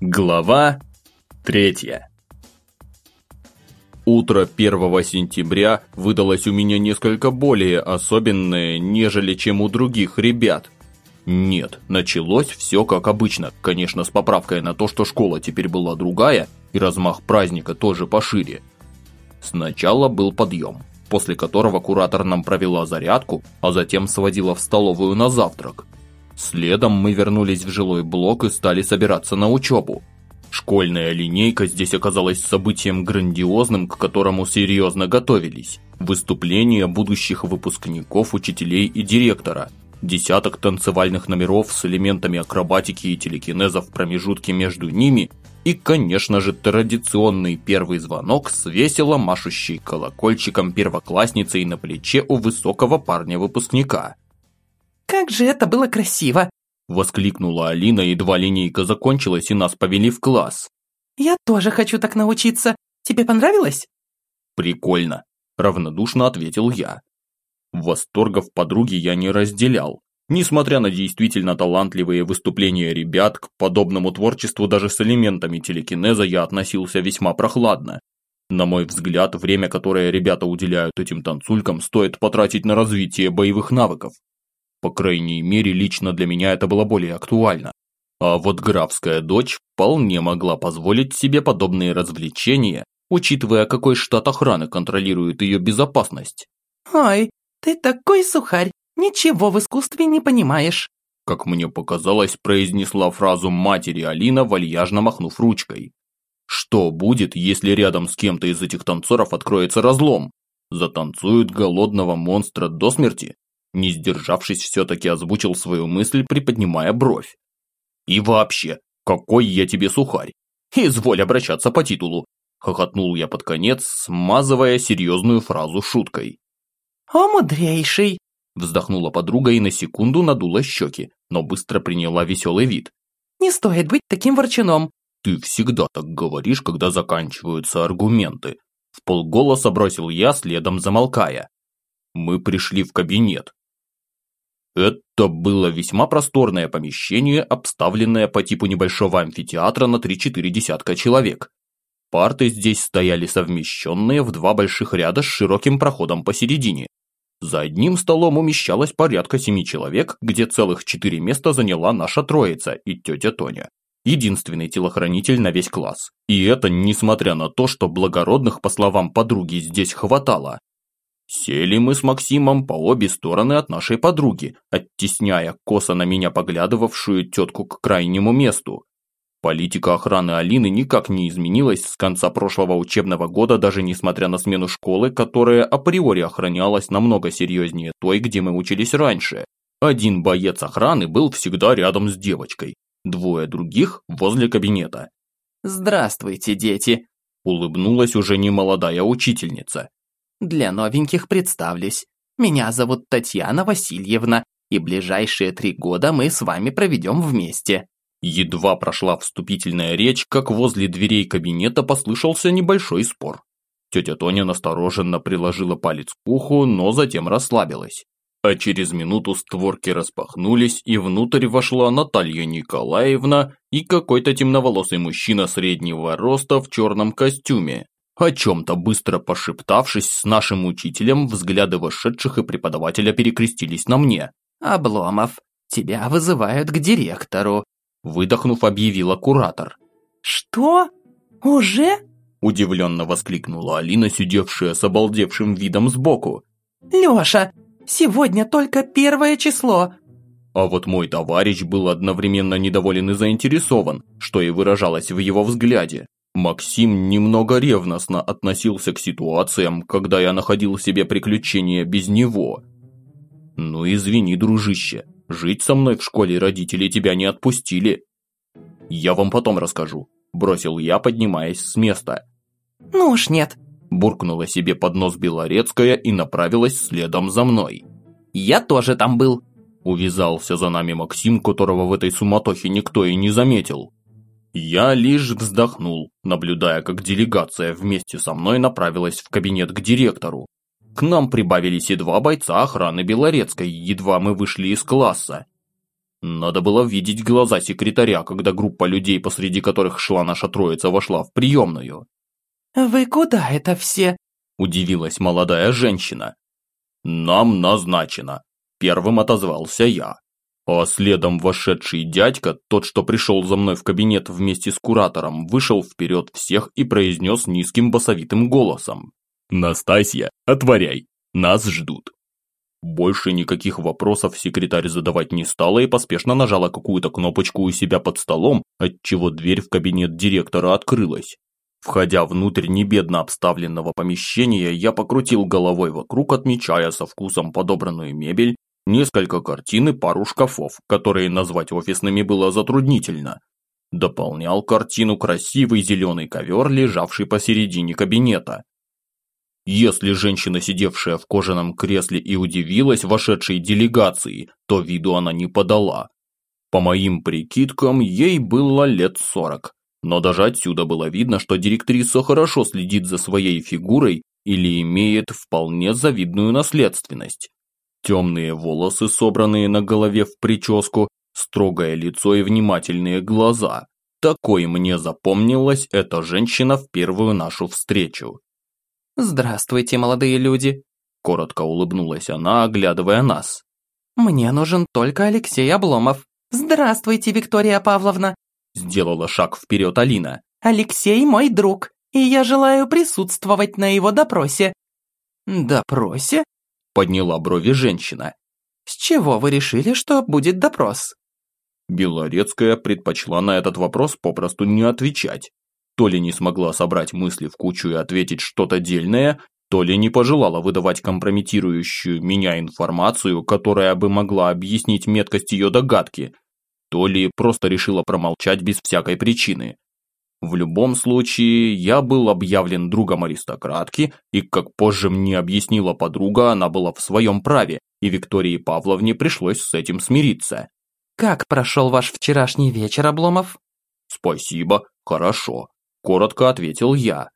Глава третья. Утро 1 сентября выдалось у меня несколько более особенное, нежели чем у других ребят. Нет, началось все как обычно, конечно, с поправкой на то, что школа теперь была другая, и размах праздника тоже пошире. Сначала был подъем, после которого куратор нам провела зарядку, а затем сводила в столовую на завтрак. Следом мы вернулись в жилой блок и стали собираться на учебу. Школьная линейка здесь оказалась событием грандиозным, к которому серьезно готовились. Выступления будущих выпускников, учителей и директора. Десяток танцевальных номеров с элементами акробатики и телекинеза в промежутке между ними и, конечно же, традиционный первый звонок с весело машущей колокольчиком первоклассницей на плече у высокого парня-выпускника. Как же это было красиво!» Воскликнула Алина, едва линейка закончилась и нас повели в класс. «Я тоже хочу так научиться. Тебе понравилось?» «Прикольно», – равнодушно ответил я. Восторгов подруги я не разделял. Несмотря на действительно талантливые выступления ребят, к подобному творчеству даже с элементами телекинеза я относился весьма прохладно. На мой взгляд, время, которое ребята уделяют этим танцулькам, стоит потратить на развитие боевых навыков. По крайней мере, лично для меня это было более актуально. А вот графская дочь вполне могла позволить себе подобные развлечения, учитывая, какой штат охраны контролирует ее безопасность. «Ой, ты такой сухарь, ничего в искусстве не понимаешь», как мне показалось, произнесла фразу матери Алина, вальяжно махнув ручкой. Что будет, если рядом с кем-то из этих танцоров откроется разлом? Затанцуют голодного монстра до смерти? Не сдержавшись, все-таки озвучил свою мысль, приподнимая бровь. «И вообще, какой я тебе сухарь? Изволь обращаться по титулу!» Хохотнул я под конец, смазывая серьезную фразу шуткой. «О, мудрейший!» Вздохнула подруга и на секунду надула щеки, но быстро приняла веселый вид. «Не стоит быть таким ворчуном!» «Ты всегда так говоришь, когда заканчиваются аргументы!» В полголоса бросил я, следом замолкая. Мы пришли в кабинет. Это было весьма просторное помещение, обставленное по типу небольшого амфитеатра на 3-4 десятка человек. Парты здесь стояли совмещенные в два больших ряда с широким проходом посередине. За одним столом умещалось порядка семи человек, где целых четыре места заняла наша троица и тетя Тоня. Единственный телохранитель на весь класс. И это несмотря на то, что благородных, по словам подруги, здесь хватало. Сели мы с Максимом по обе стороны от нашей подруги, оттесняя косо на меня поглядывавшую тетку к крайнему месту. Политика охраны Алины никак не изменилась с конца прошлого учебного года, даже несмотря на смену школы, которая априори охранялась намного серьезнее той, где мы учились раньше. Один боец охраны был всегда рядом с девочкой, двое других возле кабинета. «Здравствуйте, дети!» – улыбнулась уже немолодая учительница. Для новеньких представлюсь. Меня зовут Татьяна Васильевна, и ближайшие три года мы с вами проведем вместе». Едва прошла вступительная речь, как возле дверей кабинета послышался небольшой спор. Тетя Тоня настороженно приложила палец к уху, но затем расслабилась. А через минуту створки распахнулись, и внутрь вошла Наталья Николаевна и какой-то темноволосый мужчина среднего роста в черном костюме. О чем-то быстро пошептавшись с нашим учителем, взгляды вошедших и преподавателя перекрестились на мне. «Обломов, тебя вызывают к директору», выдохнув, объявила куратор. «Что? Уже?» удивленно воскликнула Алина, сидевшая с обалдевшим видом сбоку. «Леша, сегодня только первое число!» А вот мой товарищ был одновременно недоволен и заинтересован, что и выражалось в его взгляде. Максим немного ревностно относился к ситуациям, когда я находил себе приключения без него. Ну извини, дружище, жить со мной в школе родители тебя не отпустили. Я вам потом расскажу, бросил я, поднимаясь с места. Ну уж нет, буркнула себе под нос Белорецкая и направилась следом за мной. Я тоже там был. Увязался за нами Максим, которого в этой суматохе никто и не заметил. Я лишь вздохнул, наблюдая, как делегация вместе со мной направилась в кабинет к директору. К нам прибавились и два бойца охраны Белорецкой, едва мы вышли из класса. Надо было видеть глаза секретаря, когда группа людей, посреди которых шла наша троица, вошла в приемную. «Вы куда это все?» – удивилась молодая женщина. «Нам назначено», – первым отозвался я. А следом вошедший дядька, тот, что пришел за мной в кабинет вместе с куратором, вышел вперед всех и произнес низким басовитым голосом. «Настасья, отворяй, нас ждут». Больше никаких вопросов секретарь задавать не стала и поспешно нажала какую-то кнопочку у себя под столом, отчего дверь в кабинет директора открылась. Входя внутрь небедно обставленного помещения, я покрутил головой вокруг, отмечая со вкусом подобранную мебель, несколько картин и пару шкафов, которые назвать офисными было затруднительно. Дополнял картину красивый зеленый ковер, лежавший посередине кабинета. Если женщина, сидевшая в кожаном кресле и удивилась вошедшей делегации, то виду она не подала. По моим прикидкам, ей было лет сорок. Но даже отсюда было видно, что директриса хорошо следит за своей фигурой или имеет вполне завидную наследственность. Темные волосы, собранные на голове в прическу, строгое лицо и внимательные глаза. Такой мне запомнилась эта женщина в первую нашу встречу. «Здравствуйте, молодые люди!» Коротко улыбнулась она, оглядывая нас. «Мне нужен только Алексей Обломов. Здравствуйте, Виктория Павловна!» Сделала шаг вперед Алина. «Алексей мой друг, и я желаю присутствовать на его допросе». «Допросе?» Подняла брови женщина. «С чего вы решили, что будет допрос?» Белорецкая предпочла на этот вопрос попросту не отвечать. То ли не смогла собрать мысли в кучу и ответить что-то дельное, то ли не пожелала выдавать компрометирующую меня информацию, которая бы могла объяснить меткость ее догадки, то ли просто решила промолчать без всякой причины. В любом случае, я был объявлен другом аристократки, и, как позже мне объяснила подруга, она была в своем праве, и Виктории Павловне пришлось с этим смириться. «Как прошел ваш вчерашний вечер, Обломов?» «Спасибо, хорошо коротко ответил я.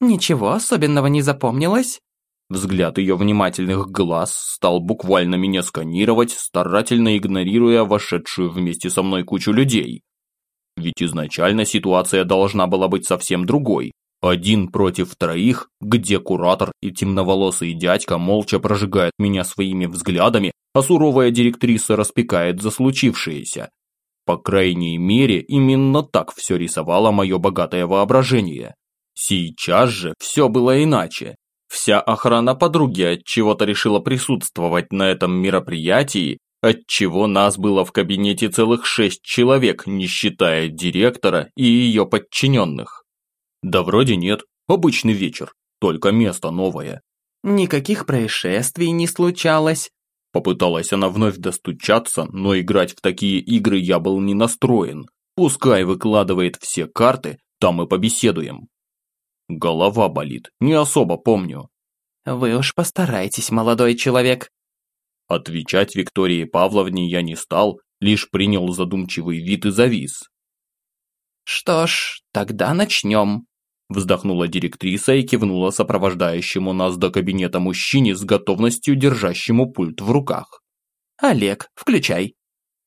«Ничего особенного не запомнилось?» Взгляд ее внимательных глаз стал буквально меня сканировать, старательно игнорируя вошедшую вместе со мной кучу людей. Ведь изначально ситуация должна была быть совсем другой. Один против троих, где куратор и темноволосый дядька молча прожигают меня своими взглядами, а суровая директриса распекает за случившееся. По крайней мере, именно так все рисовало мое богатое воображение. Сейчас же все было иначе. Вся охрана подруги от чего-то решила присутствовать на этом мероприятии, отчего нас было в кабинете целых шесть человек, не считая директора и ее подчиненных. Да вроде нет, обычный вечер, только место новое. Никаких происшествий не случалось, Попыталась она вновь достучаться, но играть в такие игры я был не настроен. Пускай выкладывает все карты, там и побеседуем. Голова болит, не особо помню. Вы уж постарайтесь, молодой человек. Отвечать Виктории Павловне я не стал, лишь принял задумчивый вид и завис. Что ж, тогда начнем. Вздохнула директриса и кивнула сопровождающему нас до кабинета мужчине с готовностью держащему пульт в руках. «Олег, включай».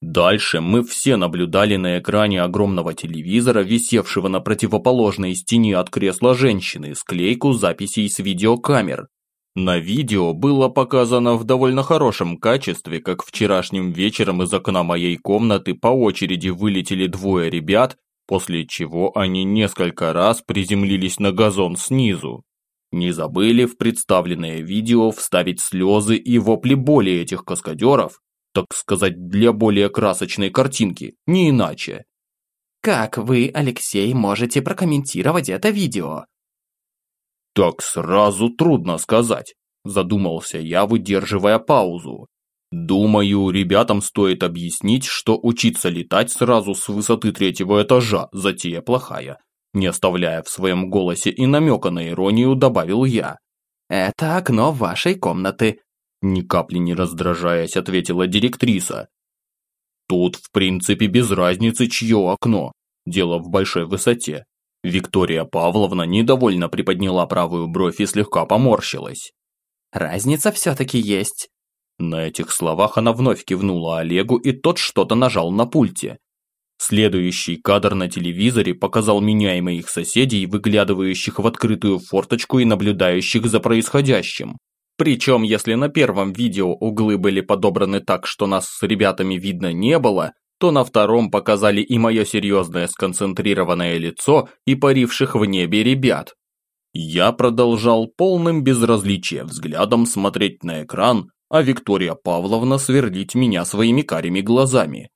Дальше мы все наблюдали на экране огромного телевизора, висевшего на противоположной стене от кресла женщины, склейку записей с видеокамер. На видео было показано в довольно хорошем качестве, как вчерашним вечером из окна моей комнаты по очереди вылетели двое ребят после чего они несколько раз приземлились на газон снизу. Не забыли в представленное видео вставить слезы и вопли боли этих каскадеров, так сказать, для более красочной картинки, не иначе. Как вы, Алексей, можете прокомментировать это видео? Так сразу трудно сказать, задумался я, выдерживая паузу. Думаю, ребятам стоит объяснить, что учиться летать сразу с высоты третьего этажа – затея плохая. Не оставляя в своем голосе и намека на иронию, добавил я. «Это окно вашей комнаты», – ни капли не раздражаясь, ответила директриса. Тут, в принципе, без разницы, чье окно. Дело в большой высоте. Виктория Павловна недовольно приподняла правую бровь и слегка поморщилась. «Разница все-таки есть. На этих словах она вновь кивнула Олегу, и тот что-то нажал на пульте. Следующий кадр на телевизоре показал меня и моих соседей, выглядывающих в открытую форточку и наблюдающих за происходящим. Причем, если на первом видео углы были подобраны так, что нас с ребятами видно не было, то на втором показали и мое серьезное сконцентрированное лицо и паривших в небе ребят. Я продолжал полным безразличия взглядом смотреть на экран, а Виктория Павловна сверлить меня своими карими глазами.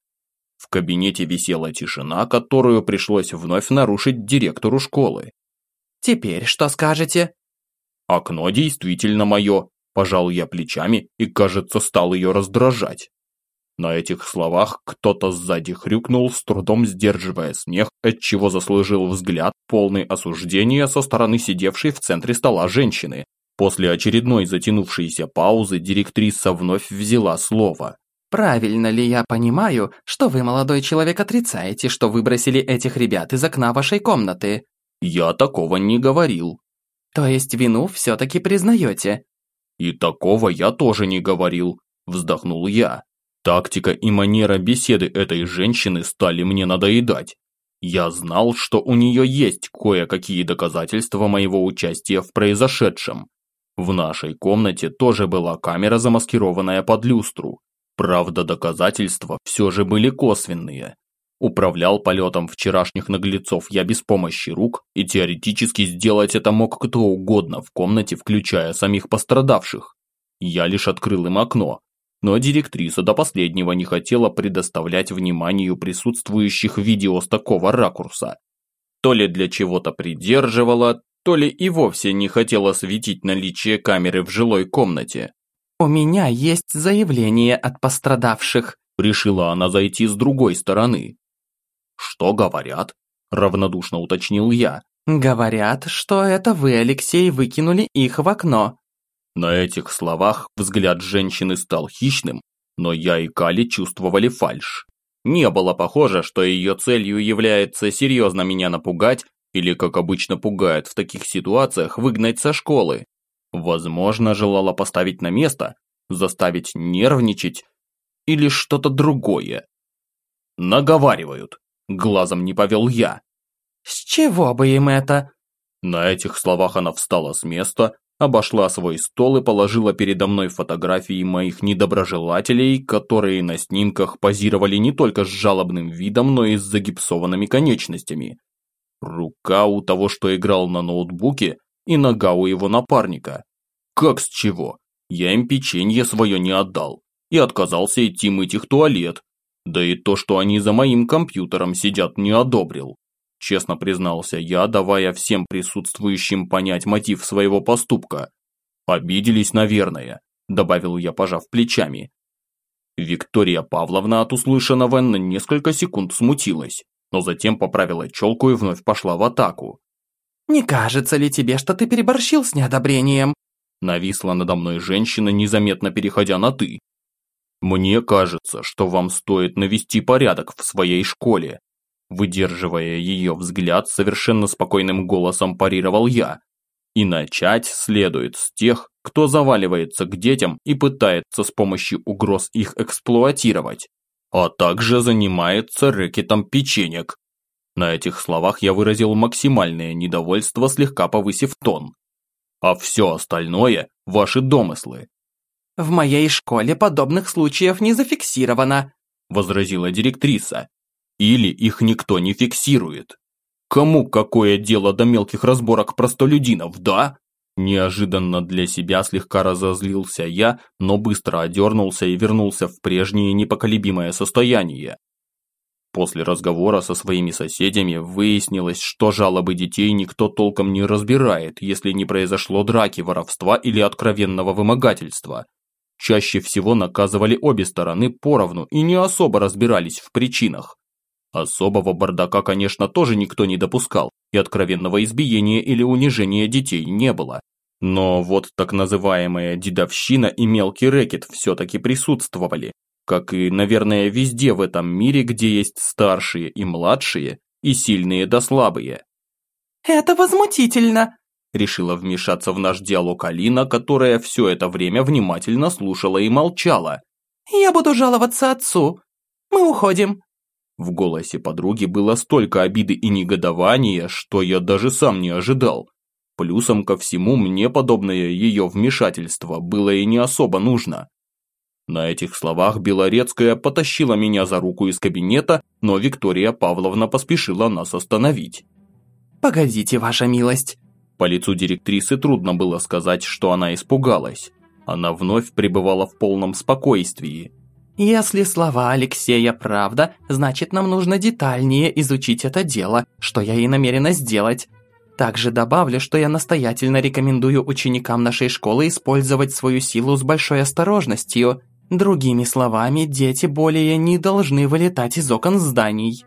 В кабинете висела тишина, которую пришлось вновь нарушить директору школы. «Теперь что скажете?» «Окно действительно мое», – пожал я плечами и, кажется, стал ее раздражать. На этих словах кто-то сзади хрюкнул, с трудом сдерживая смех, отчего заслужил взгляд, полный осуждения со стороны сидевшей в центре стола женщины. После очередной затянувшейся паузы директриса вновь взяла слово. Правильно ли я понимаю, что вы, молодой человек, отрицаете, что выбросили этих ребят из окна вашей комнаты? Я такого не говорил. То есть вину все-таки признаете? И такого я тоже не говорил, вздохнул я. Тактика и манера беседы этой женщины стали мне надоедать. Я знал, что у нее есть кое-какие доказательства моего участия в произошедшем. В нашей комнате тоже была камера, замаскированная под люстру. Правда, доказательства все же были косвенные. Управлял полетом вчерашних наглецов я без помощи рук, и теоретически сделать это мог кто угодно в комнате, включая самих пострадавших. Я лишь открыл им окно, но директриса до последнего не хотела предоставлять вниманию присутствующих видео с такого ракурса. То ли для чего-то придерживала, то ли и вовсе не хотела светить наличие камеры в жилой комнате. «У меня есть заявление от пострадавших», – решила она зайти с другой стороны. «Что говорят?» – равнодушно уточнил я. «Говорят, что это вы, Алексей, выкинули их в окно». На этих словах взгляд женщины стал хищным, но я и Кали чувствовали фальшь. Не было похоже, что ее целью является серьезно меня напугать или, как обычно пугают в таких ситуациях, выгнать со школы. Возможно, желала поставить на место, заставить нервничать или что-то другое. Наговаривают. Глазом не повел я. С чего бы им это? На этих словах она встала с места, обошла свой стол и положила передо мной фотографии моих недоброжелателей, которые на снимках позировали не только с жалобным видом, но и с загипсованными конечностями. Рука у того, что играл на ноутбуке, и нога у его напарника. Как с чего? Я им печенье свое не отдал и отказался идти мыть их туалет. Да и то, что они за моим компьютером сидят, не одобрил. Честно признался я, давая всем присутствующим понять мотив своего поступка. Обиделись, наверное, добавил я, пожав плечами. Виктория Павловна от услышанного на несколько секунд смутилась, но затем поправила челку и вновь пошла в атаку. «Не кажется ли тебе, что ты переборщил с неодобрением?» Нависла надо мной женщина, незаметно переходя на «ты». «Мне кажется, что вам стоит навести порядок в своей школе». Выдерживая ее взгляд, совершенно спокойным голосом парировал я. И начать следует с тех, кто заваливается к детям и пытается с помощью угроз их эксплуатировать, а также занимается рэкетом печенек. На этих словах я выразил максимальное недовольство, слегка повысив тон. А все остальное – ваши домыслы. «В моей школе подобных случаев не зафиксировано», – возразила директриса. «Или их никто не фиксирует. Кому какое дело до мелких разборок простолюдинов, да?» Неожиданно для себя слегка разозлился я, но быстро одернулся и вернулся в прежнее непоколебимое состояние. После разговора со своими соседями выяснилось, что жалобы детей никто толком не разбирает, если не произошло драки, воровства или откровенного вымогательства. Чаще всего наказывали обе стороны поровну и не особо разбирались в причинах. Особого бардака, конечно, тоже никто не допускал, и откровенного избиения или унижения детей не было. Но вот так называемая дедовщина и мелкий рэкет все-таки присутствовали, как и, наверное, везде в этом мире, где есть старшие и младшие, и сильные да слабые. «Это возмутительно!» Решила вмешаться в наш диалог Алина, которая все это время внимательно слушала и молчала. «Я буду жаловаться отцу. Мы уходим». В голосе подруги было столько обиды и негодования, что я даже сам не ожидал. Плюсом ко всему мне подобное ее вмешательство было и не особо нужно. На этих словах Белорецкая потащила меня за руку из кабинета, но Виктория Павловна поспешила нас остановить. «Погодите, ваша милость». По лицу директрисы трудно было сказать, что она испугалась. Она вновь пребывала в полном спокойствии. «Если слова Алексея правда, значит нам нужно детальнее изучить это дело, что я и намерена сделать. Также добавлю, что я настоятельно рекомендую ученикам нашей школы использовать свою силу с большой осторожностью. Другими словами, дети более не должны вылетать из окон зданий».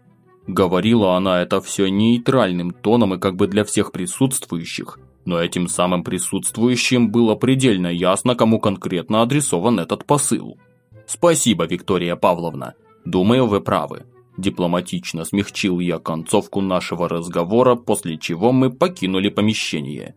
Говорила она это все нейтральным тоном и как бы для всех присутствующих, но этим самым присутствующим было предельно ясно, кому конкретно адресован этот посыл. «Спасибо, Виктория Павловна. Думаю, вы правы». Дипломатично смягчил я концовку нашего разговора, после чего мы покинули помещение.